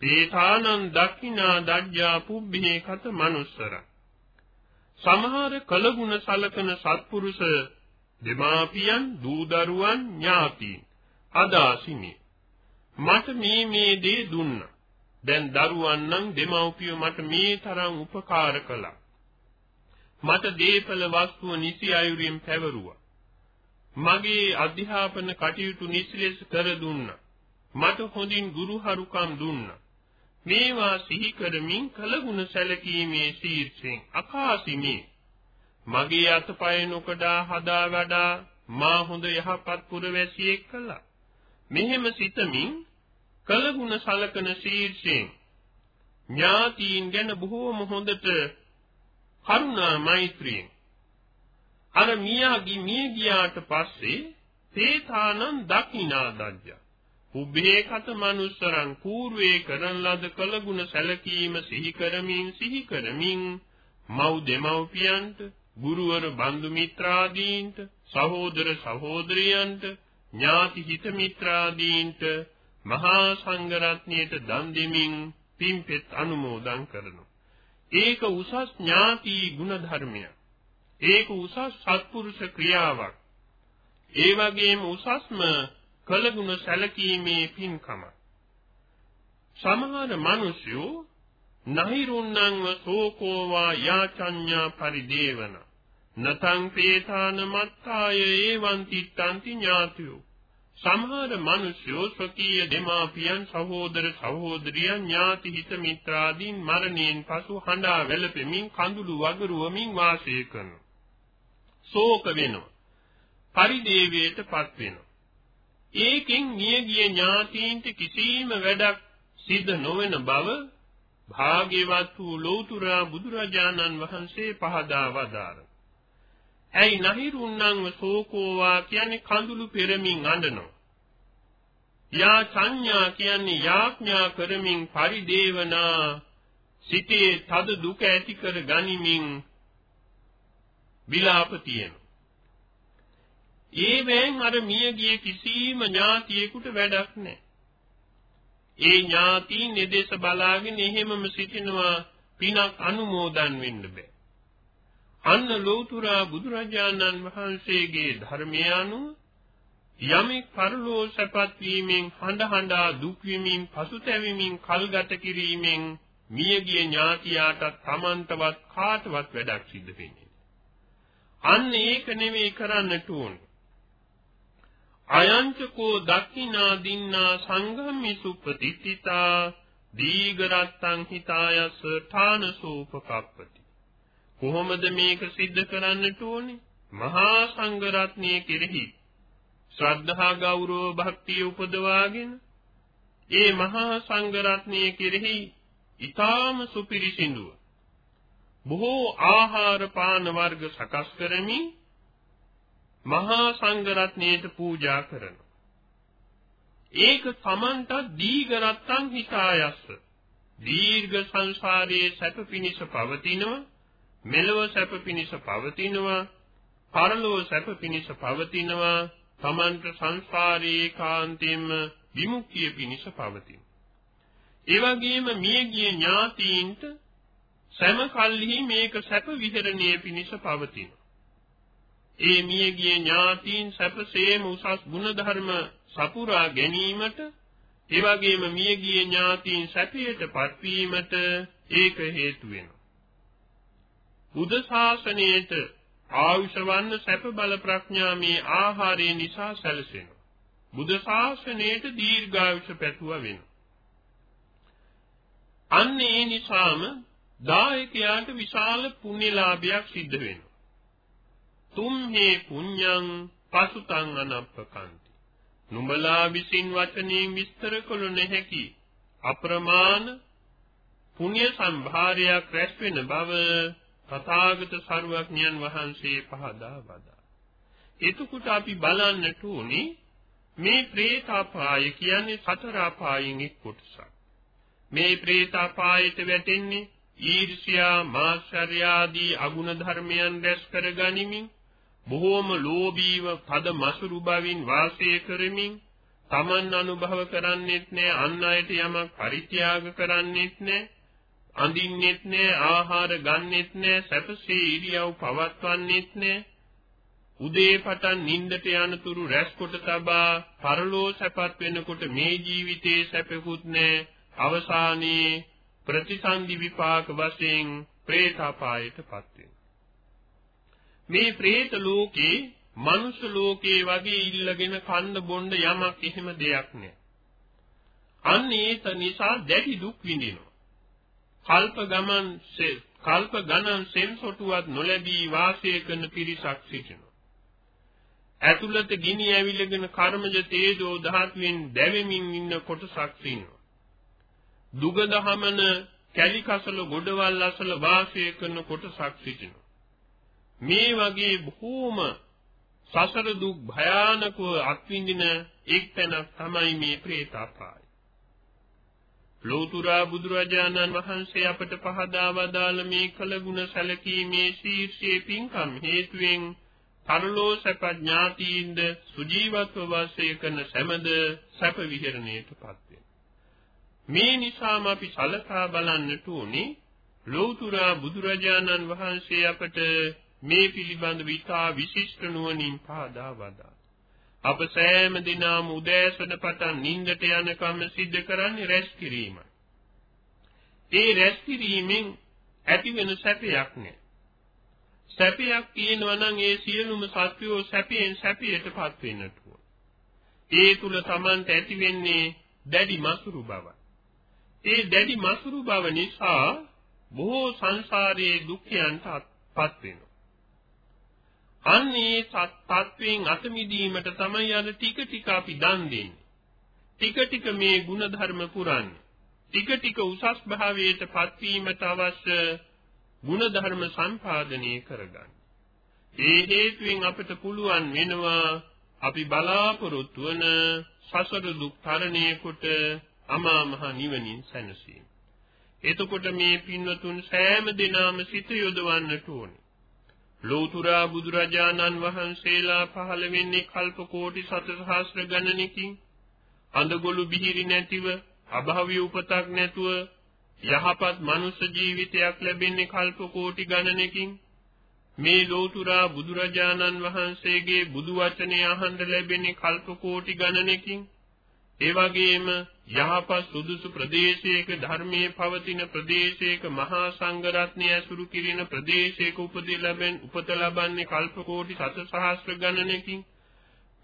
පේතානං දක්ඛිනා දජ්ජා පුබ්බේ කත මනුස්සරා සමහර කලගුණ සලකන සත්පුරුෂ දෙමාපියන් දූ දරුවන් ඥාතීන් අදාසිනි. මට මේ මේ දේ දුන්නා. දැන් දරුවන් නම් දෙමව්පියෝ මට මේ තරම් උපකාර කළා. මට දීපල වස්තුව නිසි අයුරින් පැවරුවා. මගේ අධ්‍යාපන කටයුතු නිසිලෙස කර දුන්නා. මට හොඳින් ගුරුහරුකම් දුන්නා. මේවා සිහි කරමින් කලගුණ සැලකීමේ ශීර්ෂයෙන් අකාසිමේ. මගේ අතපය නොකඩා හදා වඩා මා හොඳ යහපත් පුරවැසියෙක් කළා. මෙහෙම සිතමින් කලගුණ සලකන ශීර්ෂයෙන් ඥාතීන් ගැන බොහෝම හොඳට කරුණා මෛත්‍රියෙන්. අර මියාගේ මිය ගියාට පස්සේ තේතානං දකිනා දජ්ජා උභේකත මනුස්සරං పూర్වේ කරන ලද කළගුණ සැලකීම සිහි කරමින් සිහි කරමින් මව් දෙමව්පියන්ට ගුරුවර බන්දු මිත්‍රාදීන්ට සහෝදර සහෝදරියන්ට ඥාති හිත මිත්‍රාදීන්ට මහා සංඝරත්නයට දන් දෙමින් පින්පෙත් අනුමෝදන් කරනවා. ඒක උසස් ඥාති ගුණ ධර්මයක් ඒක උසස් සත්පුරුෂ ක්‍රියාවක්. ඒ වගේම උසස්ම කළගුණ සැලකීමේ පින්කම සමහර මිනිසු නහිරුන්නංව සෝකෝවා යාචඤ්ඤා පරිදේවන නතං පේතාන මත්තාය ඒවං තිත්තන්ති ඥාතියෝ සමහර මිනිස්යෝ ස්වකීය දෙමාපියන් සහෝදර සහෝදරියන් ඥාති හිත මිත්‍රාදීන් මරණයෙන් පසු හඬා වැළපෙමින් කඳුළු වගරුවමින් වාසය කරනවා. ශෝක වෙනවා. පරිදේවයටපත් වෙනවා. ඒකෙන් මියගිය ඥාතීන්ට කිසිම වැඩක් සිද්ධ නොවන බව භාග්‍යවත් වූ ලෞතුරා බුදුරජාණන් වහන්සේ පහදා වදාරා. ඇයි නහිරුන්නංව සෝකෝවා කියන්නේ කඳුළු පෙරමින් අඬනවා. යා සංඥා කියන්නේ යාඥා කරමින් පරිදේවනා සිතේ තද දුක ඇති කර ගනිමින් විලාප තියෙනවා. ඒ වෙන් අර මියගිය කිසිම ඥාතියෙකුට වැඩක් නැහැ. ඒ ඥාතීන් නිදේශ බලාගෙන එහෙමම සිටිනවා පිනක් අනුමෝදන් වෙන්න බෑ. අන්න ලෝතුරා බුදුරජාණන් වහන්සේගේ ධර්මය අනුව යමෙක් පරලෝ සැපත් වීමෙන් හඬ හඬා දුක් විමින් පසුතැවීමෙන් කල්ගත කිරීමෙන් මියගිය ඥාතියාට තමන්ටවත් කාටවත් වැඩක් සිද්ධ වෙන්නේ. අන්න ඒක නෙමෙයි කරන්නට ඕනේ. අයංචකෝ දක්ඛිනා දින්නා සංගම්මි සුප්පතිත්තිතා දීගරත්තං හිතායස ඨානසෝපකප්පති. කොහොමද මේක සිද්ධ කරන්නට ඕනේ? මහා සංඝ රත්නයේ කෙරෙහි ශ්‍රද්ධා ගෞරව භක්තිය උපදවාගෙන ඒ මහා සංඝ රත්නයේ කෙරෙහි ඊ타ම සුපිරිසිඳුව බොහෝ ආහාර පාන වර්ග සකස් කරමින් මහා සංඝ රත්නයට පූජා කරනවා. ඒක තමන්ට දීඝරත්තං හිතායස්ස. දීර්ඝ සංසාරයේ සැප පිණිස පවතිනවා, මෙලව සැප පිණිස පවතිනවා, පරලොව සැප පිණිස පවතිනවා, තමන්ට සංසාරයේ කාන්තෙම විමුක්තිය පිණිස පවතිනවා. ඒ වගේම මියගිය ඥාතීන්ට සෑම කල්හි මේක සැප විහරණයේ පිණිස පවතිනවා. ඒ මියගිය ඥාතීන් සැපසේම උසස් ගුණධර්ම සපුරා ගැනීමට ඒ වගේම මියගිය ඥාතීන් සැපයට පත්වීමට ඒක හේතු වෙනවා. බුද්ධ ශාසනයේට ආයුෂ වන්න සැප බල ප්‍රඥා මේ ආහාරය නිසා සැලසෙනවා. බුද්ධ ශාසනයේට දීර්ඝායුෂ පැතුවා වෙනවා. අන්න ඒ නිසාම දායකයාට විශාල පුණ්‍යලාභයක් සිද්ධ වෙනවා. තුම් හේ පුඤ්ඤං පසුතං අනප්පකන්ති නුඹලා විසින් වචනෙන් විස්තර කළ නොහැකි අප්‍රමාණ පුණ්‍ය සම්භාරයක් රැස් වෙන බව තථාගත සරුවඥන් වහන්සේ පහදා වදා. එතකොට අපි බලන්නට උනි මේ പ്രേතාපාය කියන්නේ සතර අපායන් එක් කොටසක්. මේ പ്രേතාපායට වැටෙන්නේ ඊර්ෂ්‍යා, මාත්සර්ය ආදී අගුණ ධර්මයන් දැස් කරගනිමින් බොහෝම ලෝභීව පද මසුරු බවින් වාසය කරමින් තමන් අනුභව කරන්නේත් නෑ අන් අයට යමක් පරිත්‍යාග කරන්නේත් නෑ අඳින්නෙත් නෑ ආහාර ගන්නෙත් නෑ සැපසේ ඉරියව් පවත්වන්නෙත් නෑ. උදේ පටන් නිින්දට යනතුරු රැස් කොට තබා පරලෝ සැපත් වෙනකොට මේ ජීවිතේ සැපකුත් නෑ. අවසානයේ ප්‍රතිසන්දි විපාක වශයෙන් പ്രേතාපායටපත් වෙනවා මේ പ്രേත ලෝකේ මනුෂ්‍ය ලෝකේ වගේ ඉල්ලගෙන කන්න බොන්න යමක් එහෙම දෙයක් නෑ. අන්න ඒක නිසා දැඩි දුක් විඳිනවා. කල්ප ගමන් කල්ප ගණන් සෙන්සොටුවත් නොලැබී වාසය කරන පිරිසක් සිටිනවා. ඇතුළත ගිනි ඇවිලගෙන කර්මජ තේජෝ ධාතුවෙන් දැවෙමින් ඉන්න කොටසක් ඉන්නවා. දුගදහමන කැලිකසල ගොඩවල් අසල වාසය කරන කොටසක් සිටිනවා. මේ වගේ බොහෝම සසර දුක් භයානකව අත්විඳින එක්තැනක් තමයි මේ പ്രേතාපාය. ලෝතුරා බුදුරජාණන් වහන්සේ අපට පහදා වදාළ මේ කලගුණ සැලකීමේ ශීර්ෂයේ පින්කම් හේතුවෙන් පරලෝ සැප ඥාතීන්ද සුජීවත්ව වාසය කරන සෑමද සැප විහරණයටපත් වෙනවා. මේ නිසාම අපි සලකා බලන්නට ඕනේ ලෝතුරා බුදුරජාණන් වහන්සේ අපට මේ පිළිබඳ විතා විශිෂ්ට නුවණින් පහදා වදා. අප සෑම දිනම උදෑසන පටන් නිින්දට යනකම් සිද්ධ කරන්නේ රැස් කිරීමයි. ඒ රැස් කිරීමෙන් ඇතිවෙන සැපයක් නෑ. සැපයක් තියෙනවා නම් ඒ සියලුම සත්වෝ සැපයෙන් සැපයටපත් වෙන්නට ඕන. ඒ තුල Tamante ඇති වෙන්නේ දැඩි මසුරු බව. ඒ දැඩි මසුරු බව නිසා බොහෝ සංසාරයේ දුක්ඛයන්ටපත් වෙනවා. අන්නේ තත්ත්වයෙන් අත මිදීමට තමයි අර ටික ටික අපි දන් දෙන්නේ. ටික ටික මේ ಗುಣධර්ම පුරන්නේ. ටික ටික උසස් භාවයට පත්වීමට අවශ්‍ය ಗುಣධර්ම සම්පාදනය කරගන්න. ඒ හේතුවෙන් අපිට පුළුවන් වෙනවා අපි බලාපොරොත්තු වන සසර දුක් තරණය කොට අමා මහ නිවනින් සැනසීම. එතකොට මේ පින්වතුන් සෑම දිනම සිත යොදවන්නට ඕනේ. ලෝතුරා බුදුරජාණන් වහන්සේලා පහළ වෙන්නේ කල්ප කෝටි සතසහස්‍ර ගණනකින්. අඳගොළු බිහිරි නැතිව අභාව්‍ය උපතක් නැතුව යහපත් මනුෂ්‍ය ජීවිතයක් ලැබෙන්නේ කල්ප කෝටි ගණනකින්. මේ ලෝතුරා බුදුරජාණන් වහන්සේගේ බුදු වචනය අහන්න ලැබෙන්නේ කල්ප කෝටි ගණනකින්. ඒ වගේම යහපත් සුදුසු ප්‍රදේශයක ධර්මයේ පවතින ප්‍රදේශයක මහා සංඝ රත්නය ඇසුරු කිරින ප්‍රදේශයක උපදී ලැබෙන උපත ලබන්නේ කල්ප කෝටි සතසහස්‍ර ගණනකින්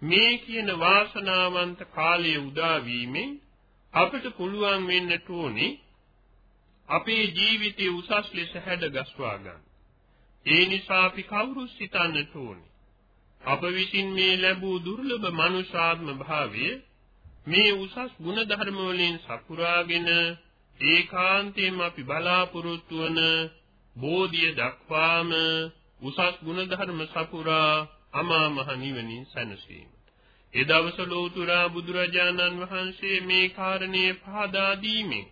මේ කියන වාසනාවන්ත කාලයේ උදා වීමෙන් අපිට පුළුවන් වෙන්නට ඕනේ අපේ ජීවිතය උසස් ලෙස හැඩගස්වා ගන්න. ඒ නිසා අපි කවුරු සිතන්නට ඕනේ. අප විසින් මේ ලැබූ දුර්ලභ මනුෂ්‍යාත්ම භාවය මේ උසස් ගුණධර්ම වලින් සපුරාගෙන ඒකාන්තයෙන්ම අපි බලාපොරොත්තු වන බෝධිය දක්වාම උසස් ගුණධර්ම සපුරා අමා මහ නිවනින් සැනසීම. ඒ දවස ලෝතුරා බුදුරජාණන් වහන්සේ මේ කාරණේ පහදා දීමෙන්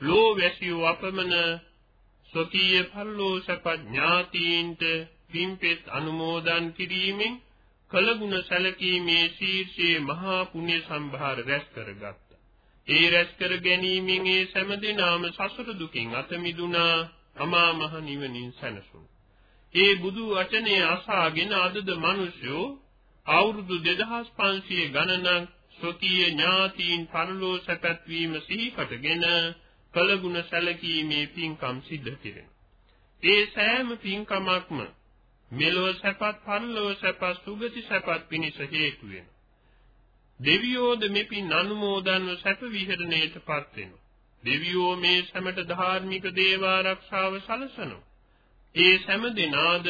ලෝවැසියෝ අපමණ සොකීය පල්ලෝසප ඥාතීන්ට පින්පෙත් අනුමෝදන් කිරීමෙන් කළගුණ සැලකීමේ ශීර්ෂයේ මහා පුණ්‍ය සම්භාර රැස් කරගත්තා. ඒ රැස් කර ගැනීමෙන් ඒ සෑම දිනම සසර දුකින් අත මිදුණා අමා මහ නිවනින් සැනසුණා. ඒ බුදු වචනේ අසාගෙන අදද මිනිසයෝ අවුරුදු 2500 ගණනක් සොකීය ඥාතීන් පරලෝ සැපැත්වීම සිහිකටගෙන කළගුණ සැලකීමේ පින්කම් සිද්ධ කෙරෙනවා. ඒ සෑම පින්කමක්ම මෙලොව සැපත් පරලොව සැපත් සුගති සැපත් පිණිස හේතු වෙනවා. දෙවියෝද මෙපින් අනුමෝදන්ව සැප විහරණයටපත් වෙනවා. දෙවියෝ මේ සැමට ධාර්මික දේව ආරක්ෂාව සලසනවා. ඒ සෑම දිනාද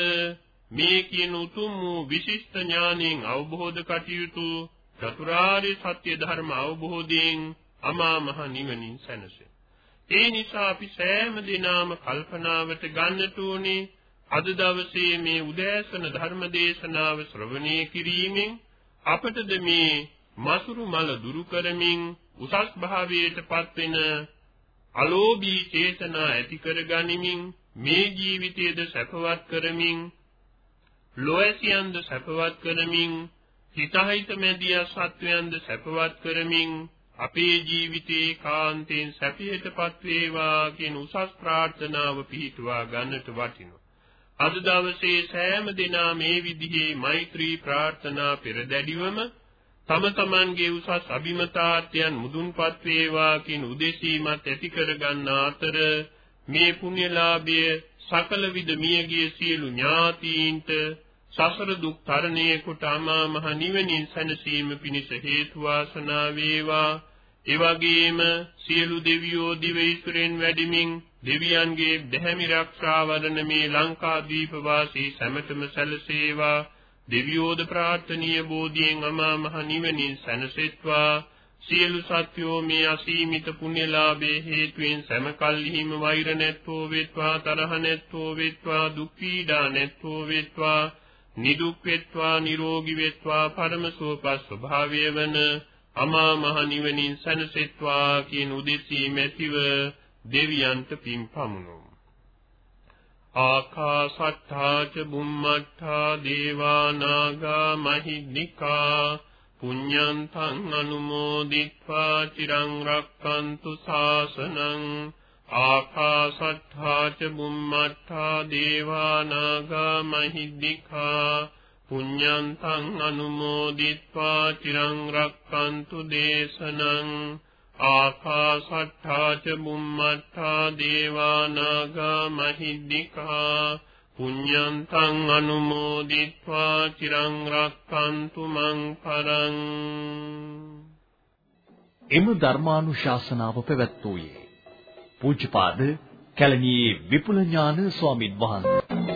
මේ කියන උතුම් වූ විශිෂ්ට ඥාණයෙන් අවබෝධ කටයුතු චතුරාර්ය සත්‍ය ධර්ම අවබෝධයෙන් අමා මහ නිවනින් සැනසෙන. ඒ නිසා අපි සෑම දිනම කල්පනාවට ගන්නට ඕනේ අද දවසේ මේ උදෑසන ධර්ම දේශනාව ශ්‍රවණය කිරීමෙන් අපටද මේ මසුරු මල දුරු කරමින් උසස් භාවයටපත් වෙන අලෝභී චේතනා ඇති කර ගනිමින් මේ ජීවිතයේද සැපවත් කරමින් ලෝයසියන්ද සැපවත් කරමින් හිතහිත මැදියා සත්වයන්ද සැපවත් කරමින් අපේ ජීවිතේ කාන්තෙන් සැපයටපත් වේවා කියන උසස් ප්‍රාර්ථනාව පිහිටුවා ගන්නට වටිනවා. අද දවසේ සෑම දිනා මේ විදිහේ මෛත්‍රී ප්‍රාර්ථනා පෙරදැඩිවම තම තමන්ගේ උසස් අභිමතාර්ථයන් මුදුන්පත් වේවා කියන උදෙසීමත් ඇති කර ගන්න අතර මේ පුණ්‍යලාභය සකල විද මියගිය සියලු ඥාතීන්ට සසර දුක් තරණය කොට අමා මහ නිවනින් සැනසීම පිණිස හේතු වාසනා වේවා. ඒ වගේම සියලු දෙවියෝ දිවයිසුරෙන් වැඩිමින් දෙවියන්ගේ දැහැමි රක්ෂා වඩන මේ ලංකා දීප වාසී සැමටම සැලසේවා. දෙවියෝද ප්‍රාර්ථනීය බෝධියෙන් අමා මහ නිවනින් සැනසෙත්වා. සියලු සත්වෝ මේ අසීමිත පුණ්‍යලාභයේ හේතුවෙන් සෑමකල්හිම වෛර නැත්තෝ වේත්වා තරහ නැත්තෝ වේත්වා දුක් පීඩා නැත්තෝ වේත්වා නිදුක් වෙත්වා නිරෝගී වෙත්වා පරම සුවපත් ස්වභාවය වන අමා මහ නිවනින් සැනසෙත්වා කියන උදෙසී මැතිව දෙවියන්ට පින් පමුණුම්. ආකාසත්තා ච බුම්මත්තා දේවානාගා මහිද්దికා පුඤ්ඤන්තං අනුමෝදිත්වා චිරං රක්칸තු සාසනං ආකාසත්තා ච බුම්මත්තා දේවානාගා මහිද්దికා පුඤ්ඤන්තං අනුමෝදිත්වා චිරං රක්칸තු දේශනං ආකාසට්ඨා ච බුම්මට්ඨා දේවානාගා මහිද්దికා පුඤ්ඤන්තං අනුමෝදිත්වා චිරං රක්칸තු මං පරං එම ධර්මානුශාසනාව පැවැත්වුවේ පූජ්‍යපාද කැලණියේ විපුල ඥාන ස්වාමින් වහන්සේ